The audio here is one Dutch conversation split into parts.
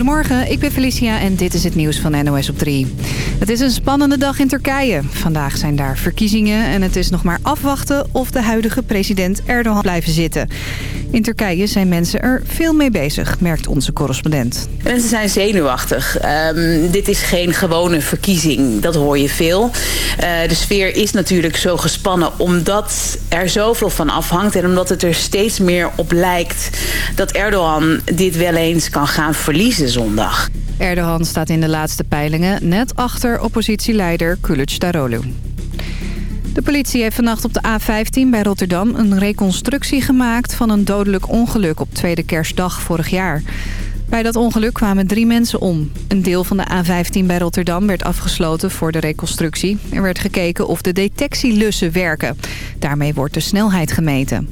Goedemorgen, ik ben Felicia en dit is het nieuws van NOS op 3. Het is een spannende dag in Turkije. Vandaag zijn daar verkiezingen en het is nog maar afwachten of de huidige president Erdogan blijven zitten. In Turkije zijn mensen er veel mee bezig, merkt onze correspondent. Mensen zijn zenuwachtig. Ehm, dit is geen gewone verkiezing, dat hoor je veel. Uh, de sfeer is natuurlijk zo gespannen omdat er zoveel van afhangt... en omdat het er steeds meer op lijkt dat Erdogan dit wel eens kan gaan verliezen zondag. Erdogan staat in de laatste peilingen net achter oppositieleider Kılıçdaroğlu. De politie heeft vannacht op de A15 bij Rotterdam een reconstructie gemaakt van een dodelijk ongeluk op tweede kerstdag vorig jaar. Bij dat ongeluk kwamen drie mensen om. Een deel van de A15 bij Rotterdam werd afgesloten voor de reconstructie. Er werd gekeken of de detectielussen werken. Daarmee wordt de snelheid gemeten.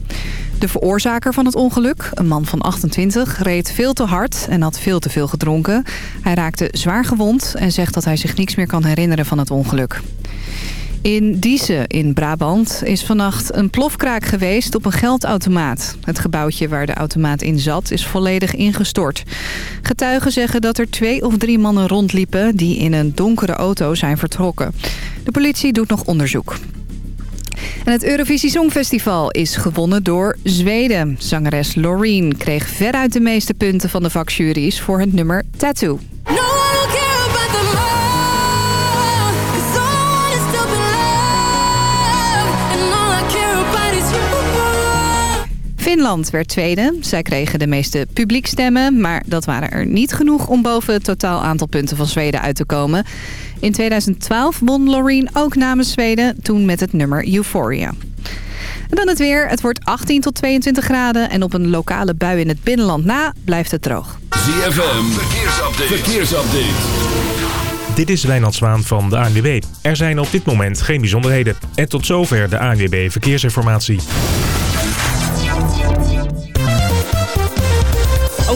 De veroorzaker van het ongeluk, een man van 28, reed veel te hard en had veel te veel gedronken. Hij raakte zwaar gewond en zegt dat hij zich niks meer kan herinneren van het ongeluk. In Diesen in Brabant is vannacht een plofkraak geweest op een geldautomaat. Het gebouwtje waar de automaat in zat is volledig ingestort. Getuigen zeggen dat er twee of drie mannen rondliepen die in een donkere auto zijn vertrokken. De politie doet nog onderzoek. En het Eurovisie Songfestival is gewonnen door Zweden. Zangeres Loreen kreeg veruit de meeste punten van de vakjuries voor het nummer Tattoo. Finland werd tweede. Zij kregen de meeste publiekstemmen, maar dat waren er niet genoeg om boven het totaal aantal punten van Zweden uit te komen. In 2012 won Loreen ook namens Zweden, toen met het nummer Euphoria. En dan het weer. Het wordt 18 tot 22 graden en op een lokale bui in het binnenland na blijft het droog. ZFM, verkeersupdate. verkeersupdate. Dit is Wijnald Zwaan van de ANWB. Er zijn op dit moment geen bijzonderheden. En tot zover de ANWB Verkeersinformatie.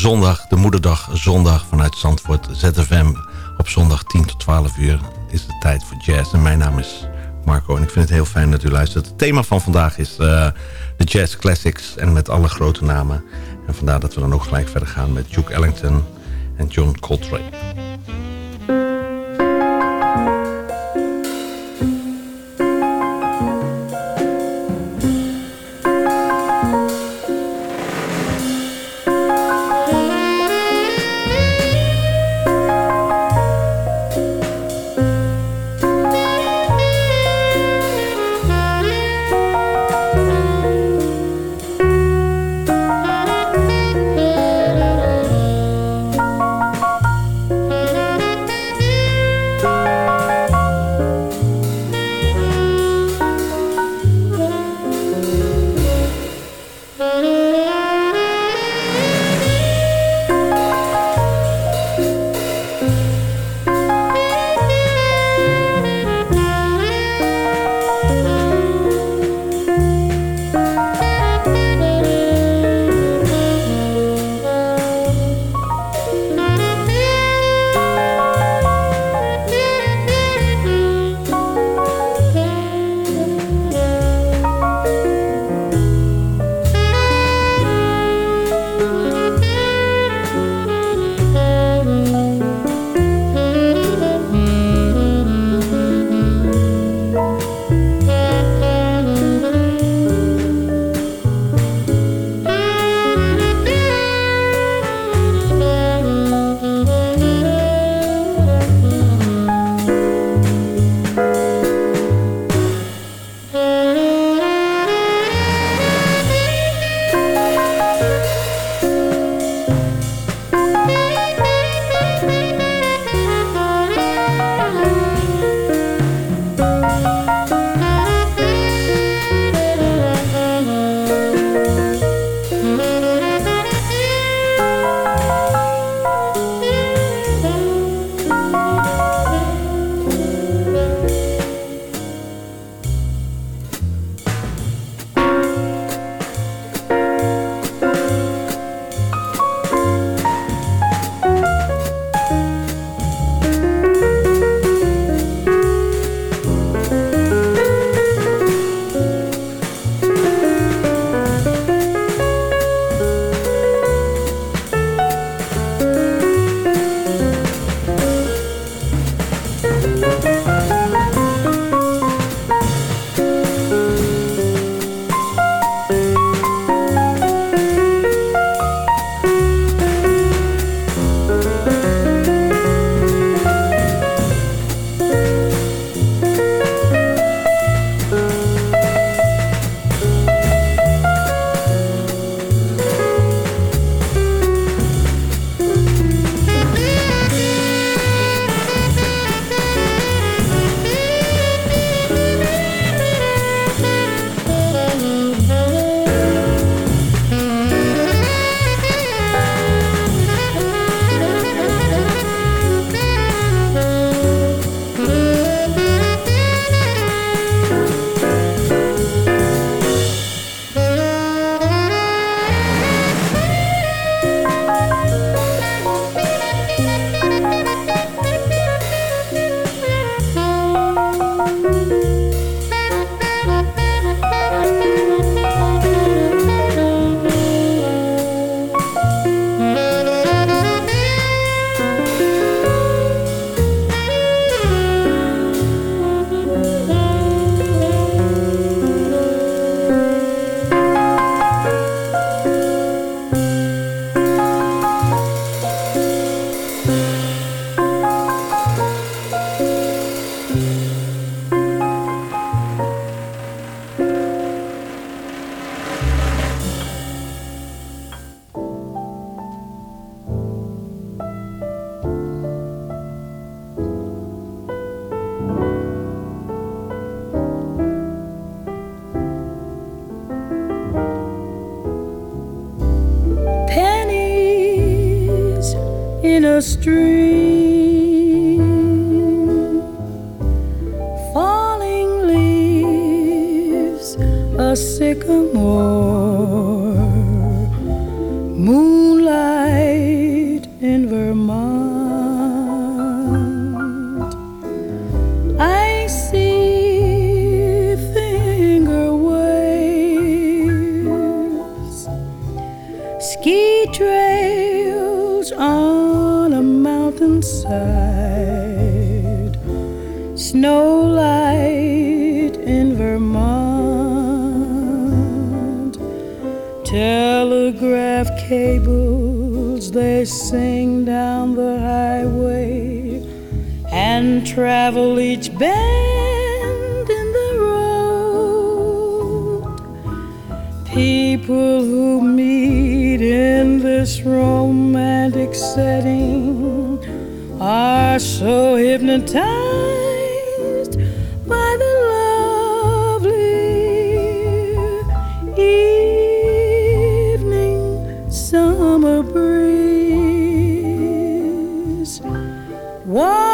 Zondag, de moederdag zondag vanuit Zandvoort. ZFM op zondag 10 tot 12 uur is de tijd voor jazz. En mijn naam is Marco en ik vind het heel fijn dat u luistert. Het thema van vandaag is de jazz classics en met alle grote namen. En vandaar dat we dan ook gelijk verder gaan met Duke Ellington en John Coltrane. Setting are so hypnotized by the lovely evening summer breeze. Wobbling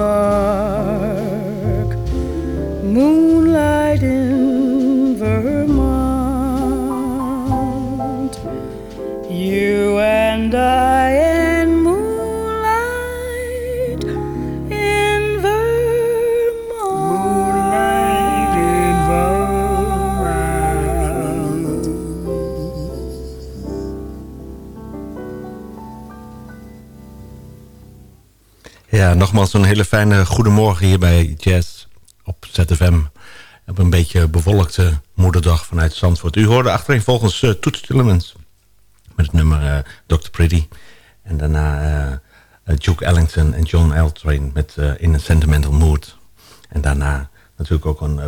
love. Nogmaals een hele fijne goedemorgen hier bij Jazz op ZFM. Op een beetje bewolkte moederdag vanuit Zandvoort. U hoorde achtereenvolgens uh, Toets Tillemans met het nummer eh, Dr. Pretty. En daarna eh, eh, Duke Ellington en John Eltrain met eh, In a Sentimental Mood. En daarna natuurlijk ook een eh,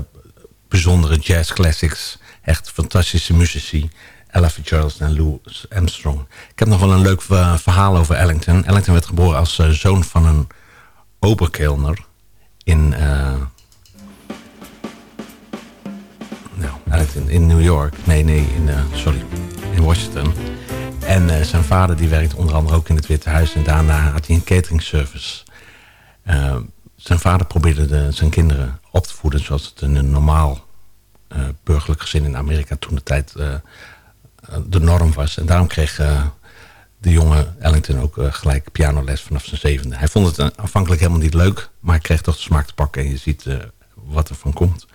bijzondere jazz classics. Echt fantastische muzici. Ella Fitzgerald en Louis Armstrong. Ik heb nog wel een leuk eh, verhaal over Ellington. Ellington werd geboren als eh, zoon van een oberkelner in... eh, nou, Ellington in New York. Nee, nee, in, eh, sorry, in Washington. En eh, zijn vader die werkte onder andere ook in het Witte Huis. En daarna had hij een catering service. Zijn vader probeerde de, zijn kinderen op te voeden... zoals het in een normaal burgerlijk gezin in Amerika toen de tijd de norm was. En daarom kreeg de jonge Ellington ook eh, gelijk pianoles vanaf zijn zevende. Hij vond het eh, aanvankelijk helemaal niet leuk... maar hij kreeg toch de smaak te pakken en je ziet eh, wat er van komt.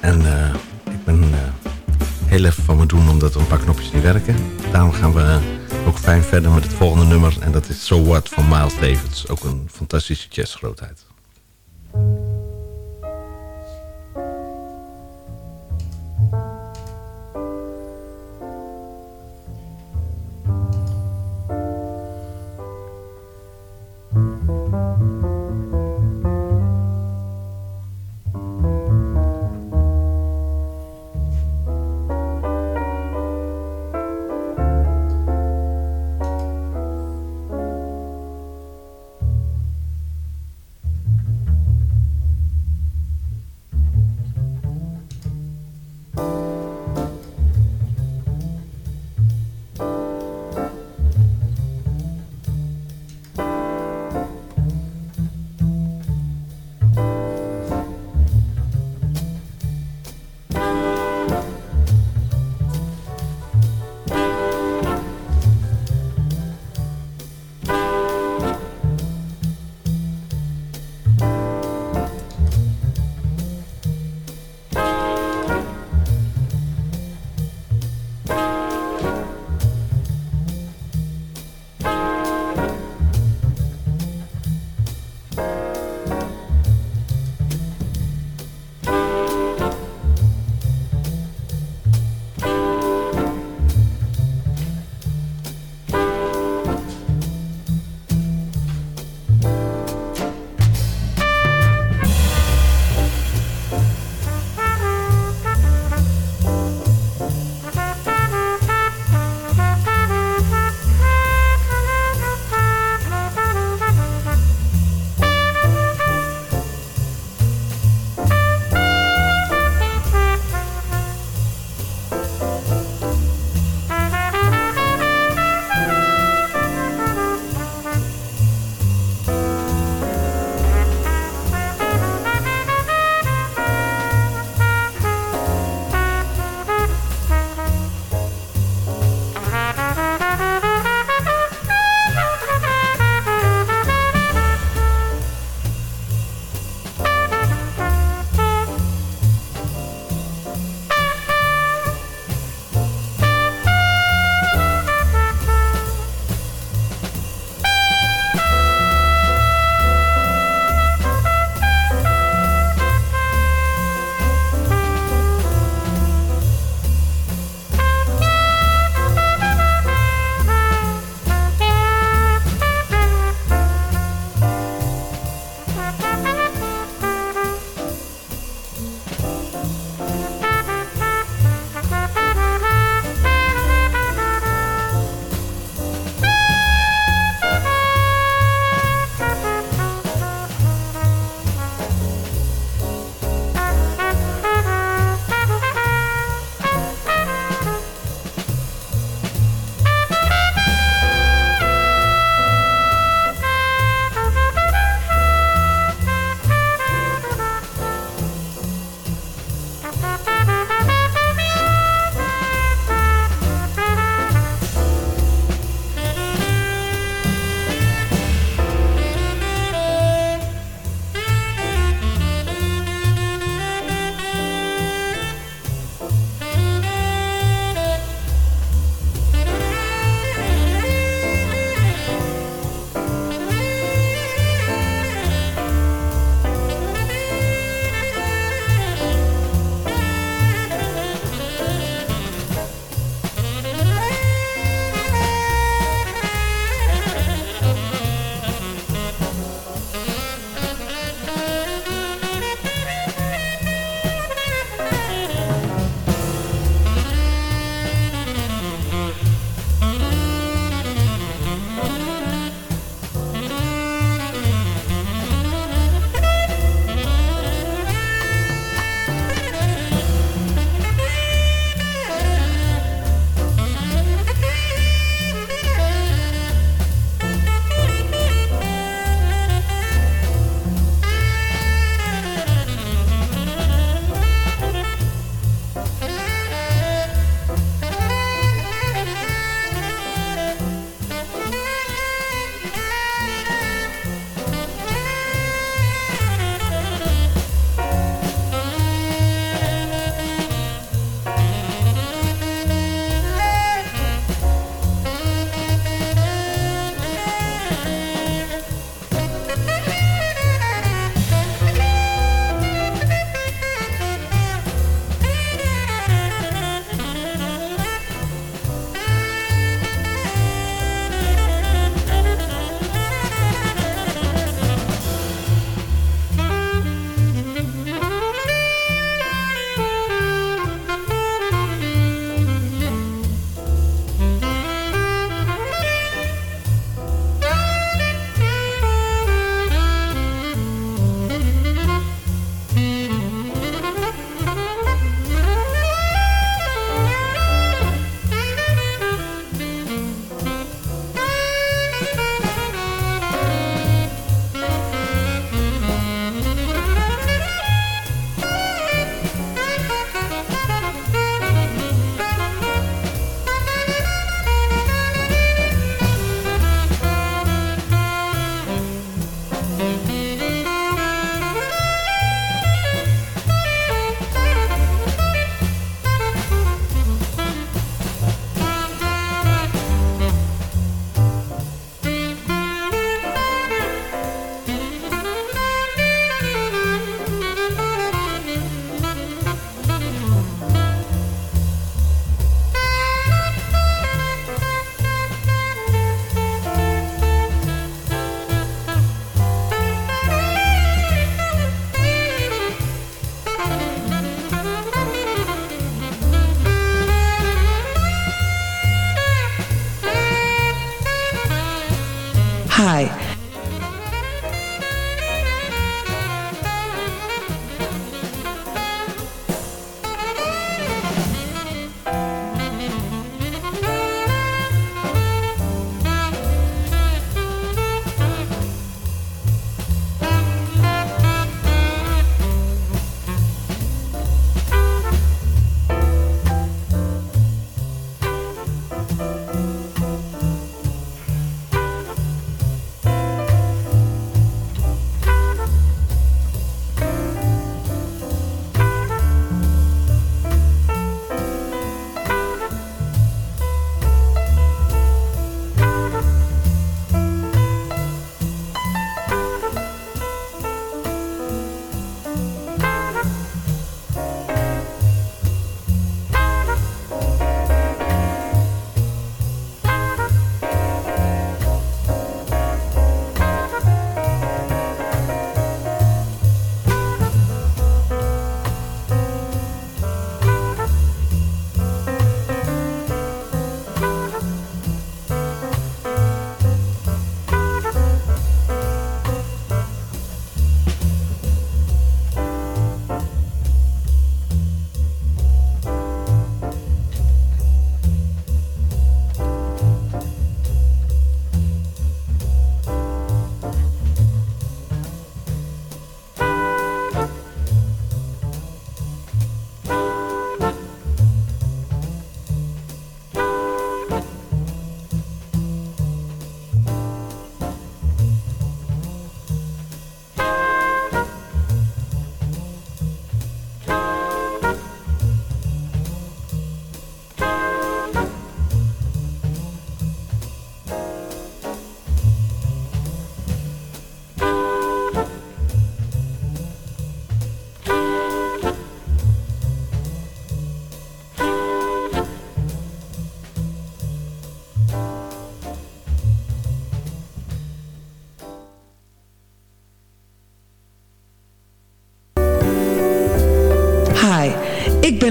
En ik ben heel even van me doen omdat er een paar knopjes niet werken. Daarom gaan we ook fijn verder met het volgende nummer. En dat is So What van Miles Davis. Ook een fantastische jazzgrootheid.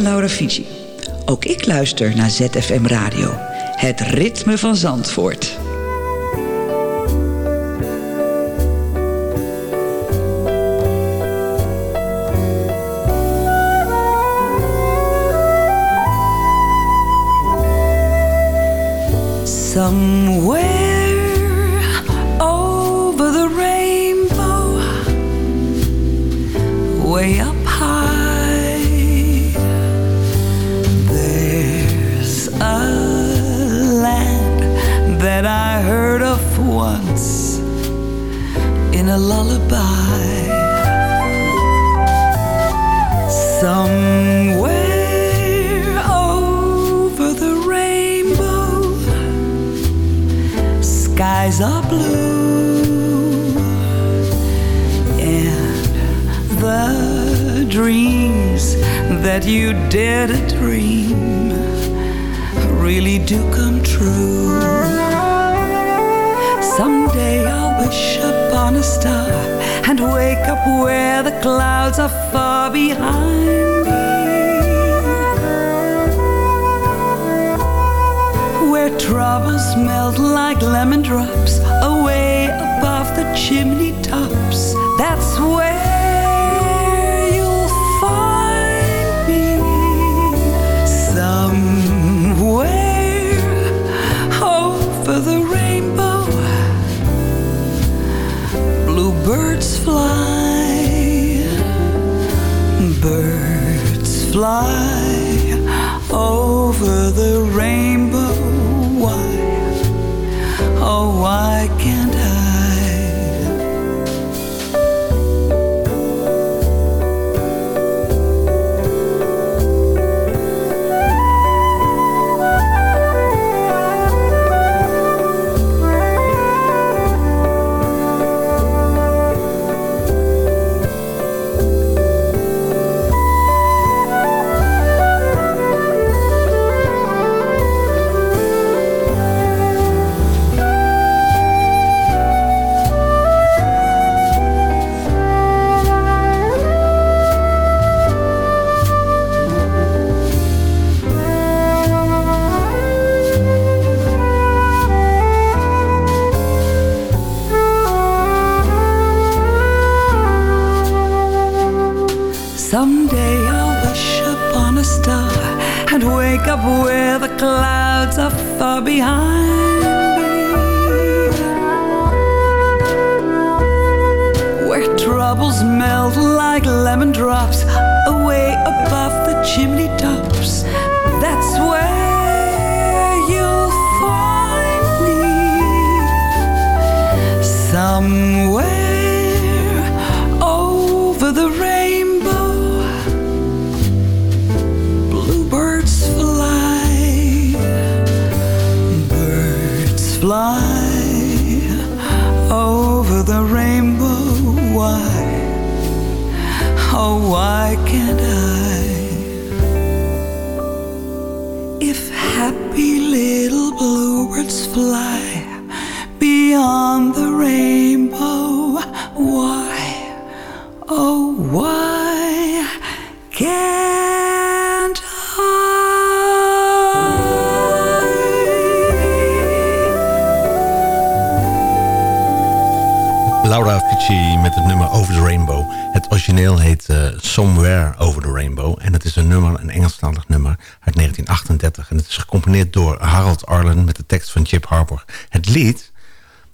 Laura Fiji. Ook ik luister naar ZFM Radio. Het ritme van Zandvoort. Somewhere dare to dream really do come true. Someday I'll wish upon a star and wake up where the clouds are far behind me. Where troubles melt like lemon drops fly over the van Chip Harbour. Het lied,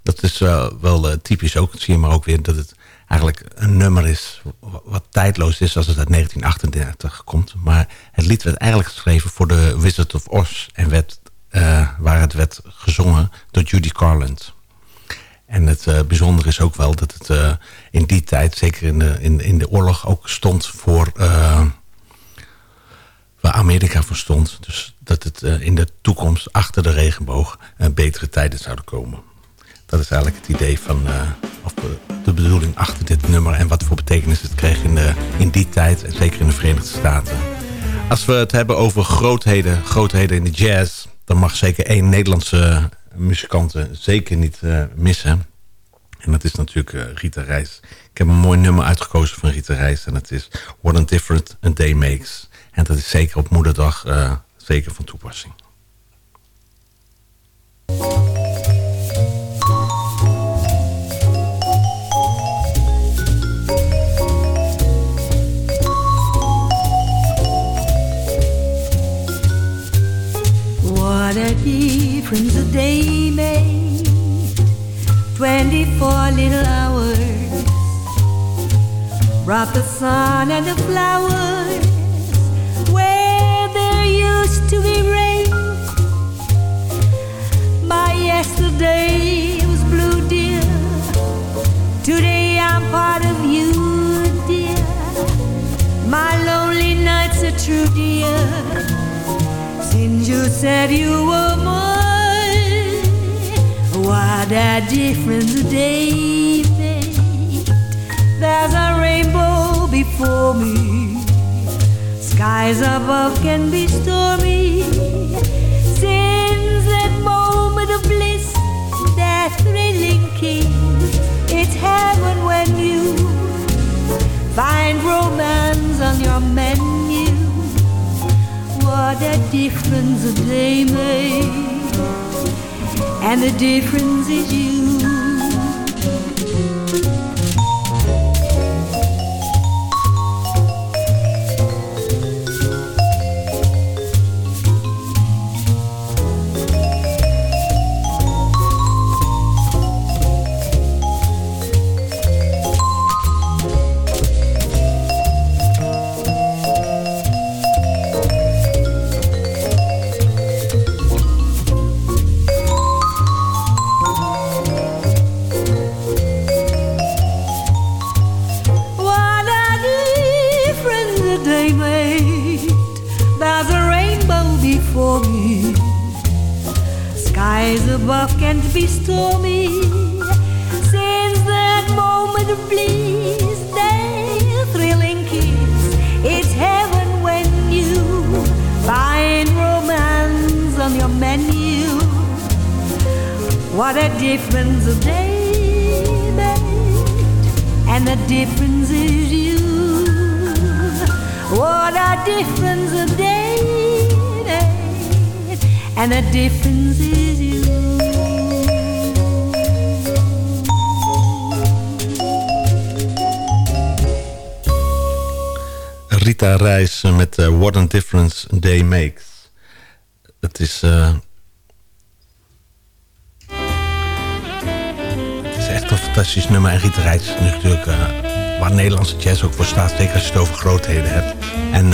dat is eh, wel eh, typisch ook, zie je maar ook weer... dat het eigenlijk een nummer is wa- wat tijdloos is als het uit 1938 komt. Maar het lied werd eigenlijk geschreven voor de Wizard of Oz... en werd, eh, waar het werd gezongen door Judy Garland... En het eh, bijzondere is ook wel dat het in die tijd, zeker in de, in, in de oorlog, ook stond voor waar Amerika voor stond. Dus dat het eh, in de toekomst achter de regenboog eh, betere tijden zouden komen. Dat is eigenlijk het idee van, eh, of de, bedoeling achter dit nummer en wat voor betekenis het kreeg in, de, in die tijd en zeker in de Verenigde Staten. Als we het hebben over grootheden, grootheden in de jazz, dan mag zeker één Nederlandse muzikante zeker niet eh, missen. En dat is natuurlijk eh, Rita Reis. Ik heb een mooi nummer uitgekozen van Rita Reis. En dat is What a Different a Day Makes. En dat is zeker op moederdag eh, zeker van toepassing. What a difference a day made. Twenty-four little hours brought the sun and the flowers used to be rain. My yesterday was blue, dear. Today I'm part of you, dear. My lonely nights are true, dear. Since you said you were mine, what a difference day made. There's a rainbow before me. Skies above can be stormy. Since that moment of bliss, that thrilling kiss, it's heaven when you find romance on your menu. What a difference a day makes, and the difference is you. Difference. Rita Reis met eh, What a Difference Day Makes. het is... eh, het is echt een fantastisch nummer. En Rita Reits is natuurlijk... eh, waar Nederlandse jazz ook voor staat. Zeker als je het over grootheden hebt. En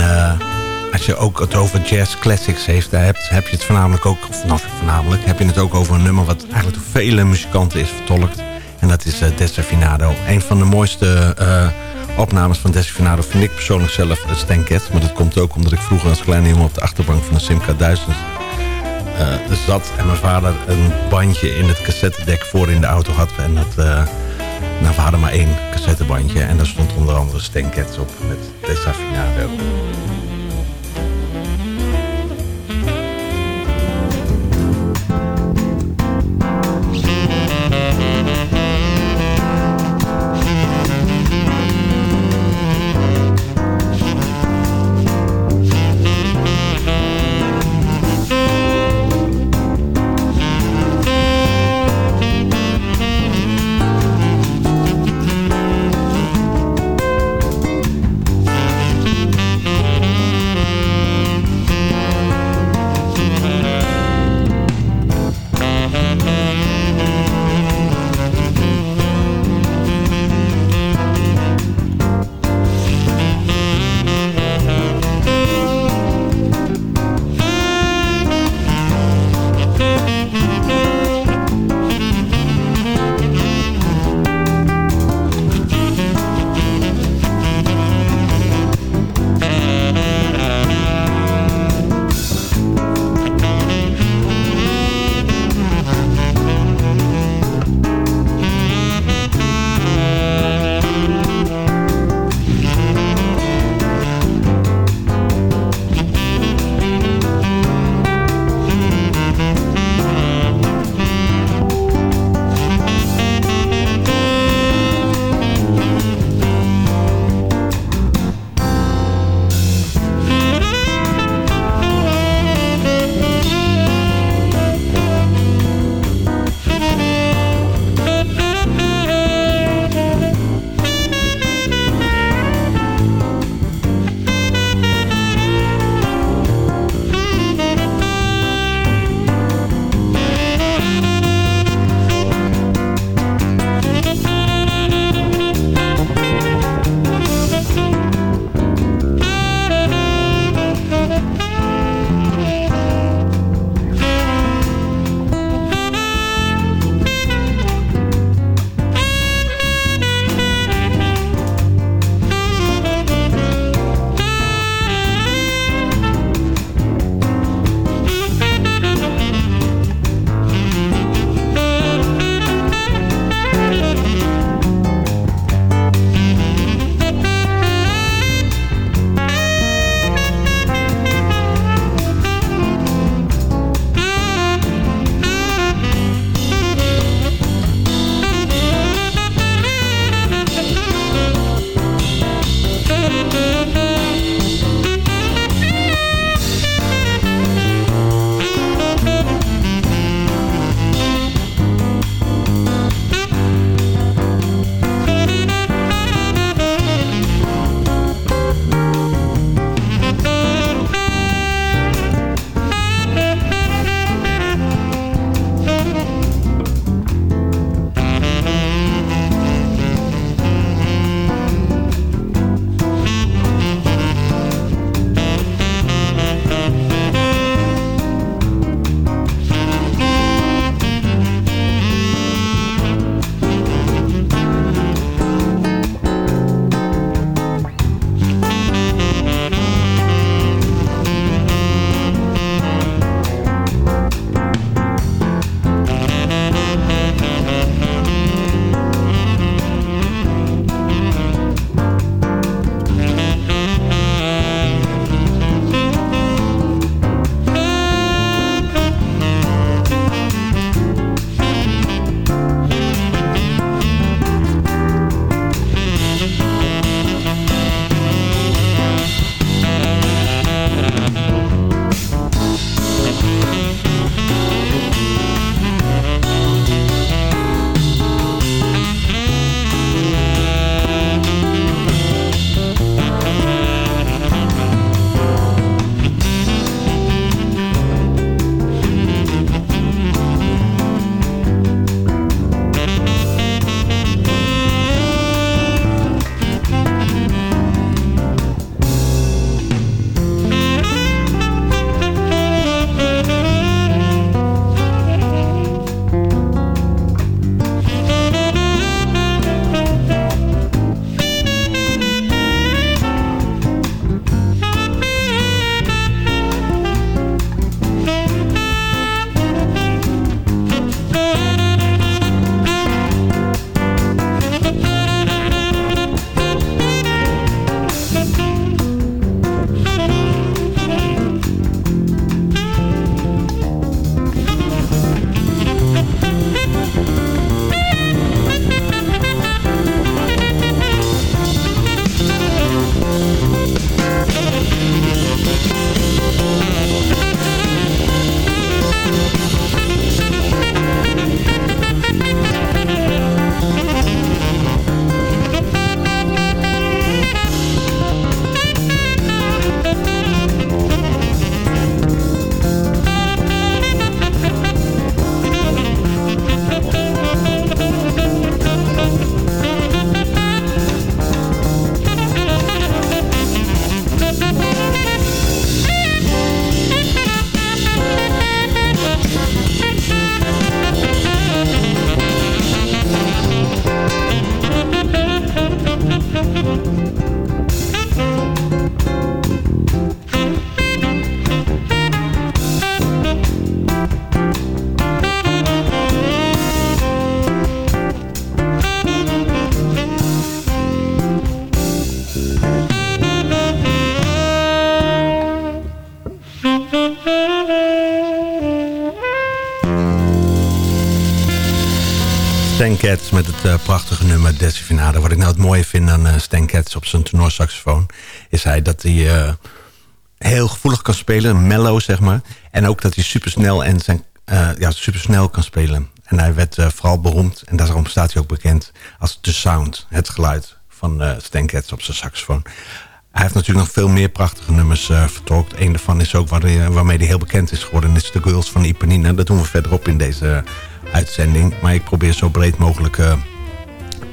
als je ook het over jazz classics heeft... Daar heb, je het voornamelijk ook... Of nou, voornamelijk heb je het ook over een nummer... wat eigenlijk door vele muzikanten is vertolkt. En dat is uh, Desafinado. Een van de mooiste... eh, opnames van Desafinado vind ik persoonlijk zelf uh, Stan Getz. Maar dat komt ook omdat ik vroeger als kleine jongen op de achterbank van de Simca 1000 uh, zat. En mijn vader een bandje in het cassettedek voor in de auto had. En dat, nou, we hadden maar één cassettebandje. En daar stond onder andere Stan Getz op met Desafinado. Met het uh, prachtige nummer Desifinade. Wat ik nou het mooie vind aan uh, Stan Cats op zijn tenorsaxofoon... is hij dat hij uh, heel gevoelig kan spelen, mellow zeg maar. En ook dat hij supersnel, en zijn, ja, supersnel kan spelen. En hij werd vooral beroemd, en daarom staat hij ook bekend... als The Sound, het geluid van Stan Cats op zijn saxofoon. Hij heeft natuurlijk nog veel meer prachtige nummers vertolkt. Eén daarvan is ook waar, waarmee hij heel bekend is geworden... is The Girls van Ipanina. Dat doen we verderop in deze uitzending. Maar ik probeer zo breed mogelijk uh,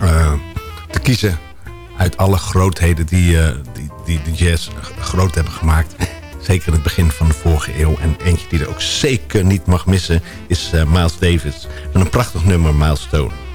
uh, te kiezen uit alle grootheden die, uh, die, die de jazz groot hebben gemaakt. Zeker in het begin van de vorige eeuw. En eentje die er ook zeker niet mag missen is Miles Davis. En een prachtig nummer, Milestone.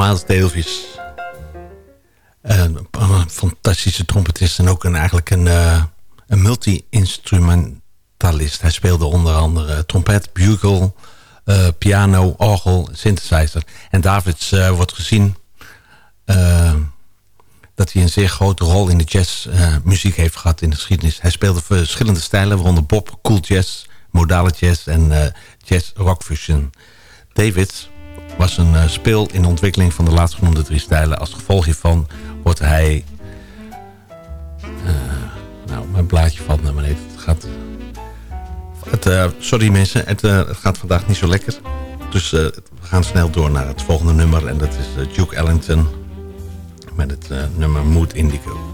Miles Davis. een fantastische trompetist en ook een, eigenlijk een, een multi-instrumentalist. Hij speelde onder andere trompet, bugle, piano, orgel, synthesizer. En Davids wordt gezien dat hij een zeer grote rol in de jazzmuziek heeft gehad in de geschiedenis. Hij speelde verschillende stijlen, waaronder bop, cool jazz, modale jazz en uh, jazz rock fusion. David was een uh, speel in de ontwikkeling van de laatstgenoemde drie stijlen. Als gevolg hiervan wordt hij... Uh, nou, mijn blaadje valt naar beneden. Het gaat... Het, sorry mensen, het, het, gaat vandaag niet zo lekker. Dus we gaan snel door naar het volgende nummer. En dat is Duke Ellington met het nummer Mood Indigo.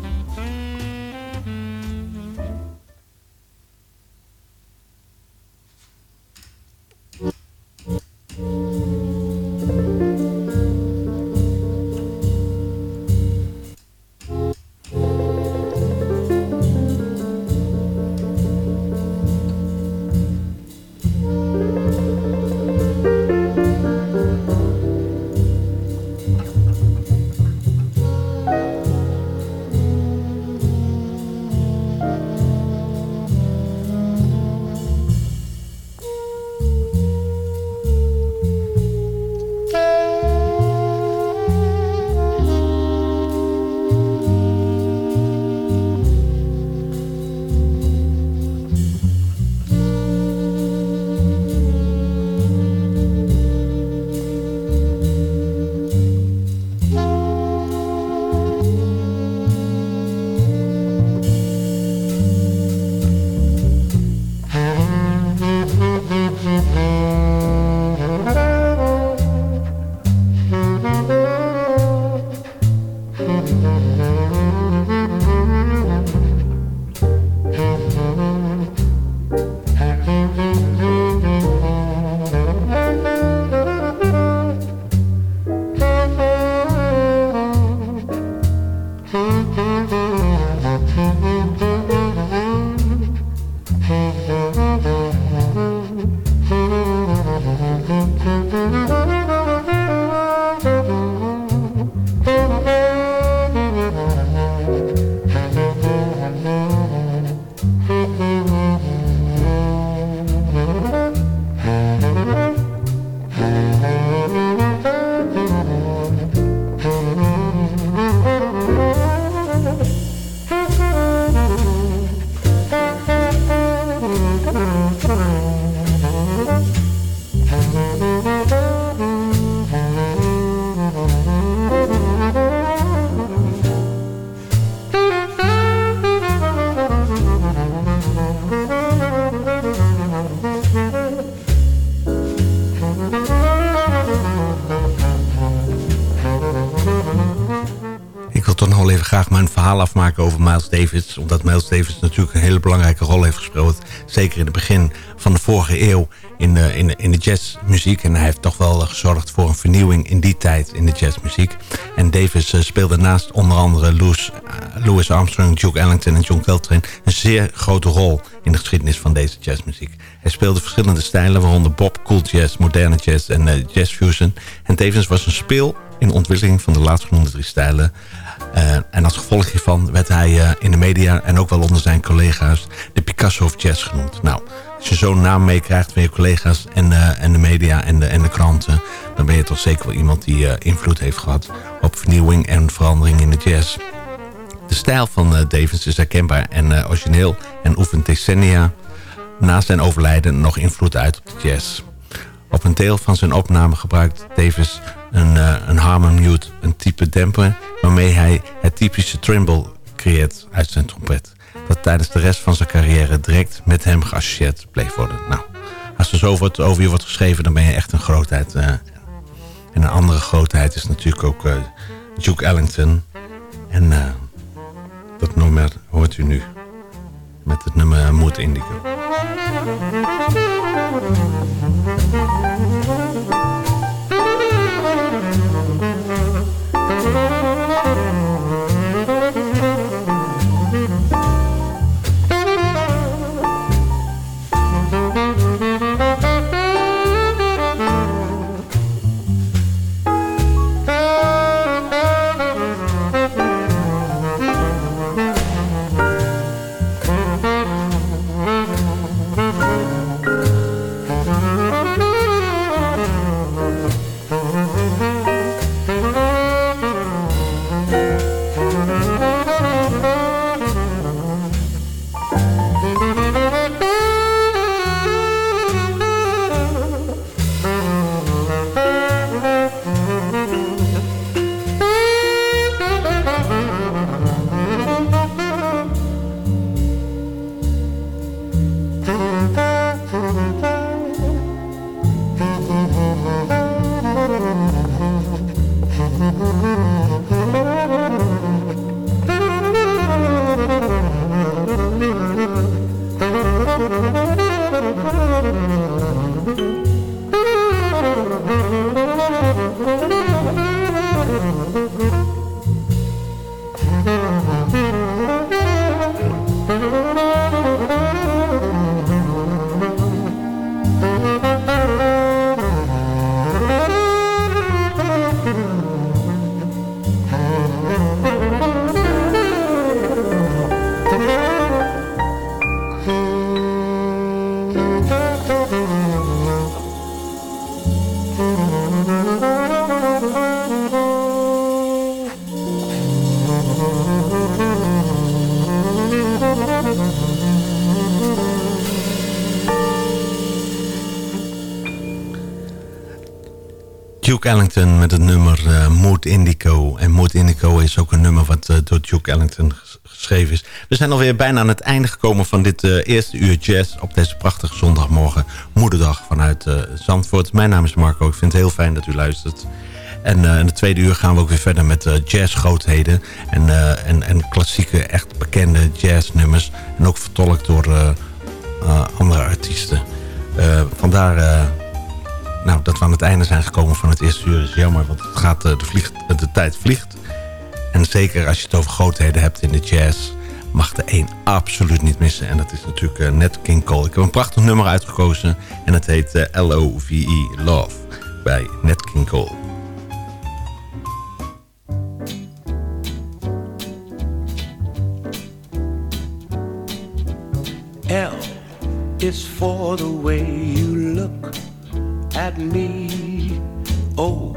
Over Miles Davis. Omdat Miles Davis natuurlijk een hele belangrijke rol heeft gespeeld. Zeker in het begin van de vorige eeuw in de, in de, in de jazzmuziek. En hij heeft toch wel gezorgd voor een vernieuwing in die tijd in de jazzmuziek. En Davis uh, speelde naast onder andere Louis, uh, Louis Armstrong, Duke Ellington en John Coltrane... een zeer grote rol in de geschiedenis van deze jazzmuziek. Hij speelde verschillende stijlen, waaronder bop, cool jazz, moderne jazz en uh, jazz fusion. En Davis was een speel in de ontwikkeling van de laatstgenoemde drie stijlen... Uh, en als gevolg hiervan werd hij uh, in de media en ook wel onder zijn collega's de Picasso of Jazz genoemd. Nou, als je zo'n naam meekrijgt van je collega's en, uh, en de media en de, en de kranten... dan ben je toch zeker wel iemand die invloed heeft gehad op vernieuwing en verandering in de jazz. De stijl van Davis is herkenbaar en origineel en oefent decennia na zijn overlijden nog invloed uit op de jazz. Op een deel van zijn opname gebruikt Davis een, uh, een Harmon Mute, een type demper... waarmee hij het typische tremble creëert uit zijn trompet. Dat tijdens de rest van zijn carrière direct met hem geassocieerd bleef worden. Nou, als er zo over je wordt geschreven, dan ben je echt een grootheid. Uh, en een andere grootheid is natuurlijk ook uh, Duke Ellington. En dat nummer hoort u nu. Met het nummer Mood Indigo. Nummer wat uh, door Duke Ellington geschreven is. We zijn alweer bijna aan het einde gekomen van dit uh, eerste uur jazz... op deze prachtige zondagmorgen, moederdag vanuit Zandvoort. Mijn naam is Marco, ik vind het heel fijn dat u luistert. En in de tweede uur gaan we ook weer verder met jazzgrootheden... En, en, en klassieke, echt bekende jazznummers. En ook vertolkt door andere artiesten. vandaar nou, dat we aan het einde zijn gekomen van het eerste uur is jammer. Want het gaat, eh, de, vliegt, de tijd vliegt. En zeker als je het over grootheden hebt in de jazz... mag de één absoluut niet missen. En dat is natuurlijk uh, Nat King Cole. Ik heb een prachtig nummer uitgekozen. En het heet eh, L-O-V-E, Love, bij Nat King Cole. L is for the way you look at me. O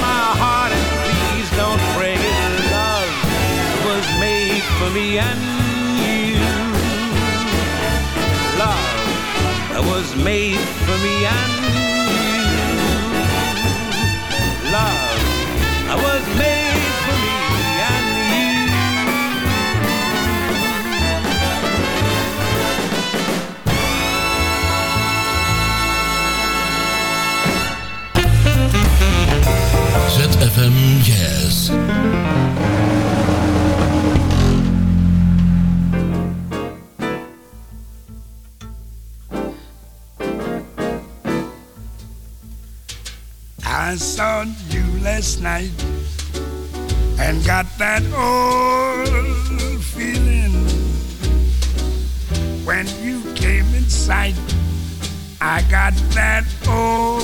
my heart and please don't break it. Love was made for me and you. Love was made for me and ZFM Jazz. I saw you last night and got that old feeling when you came in sight. I got that old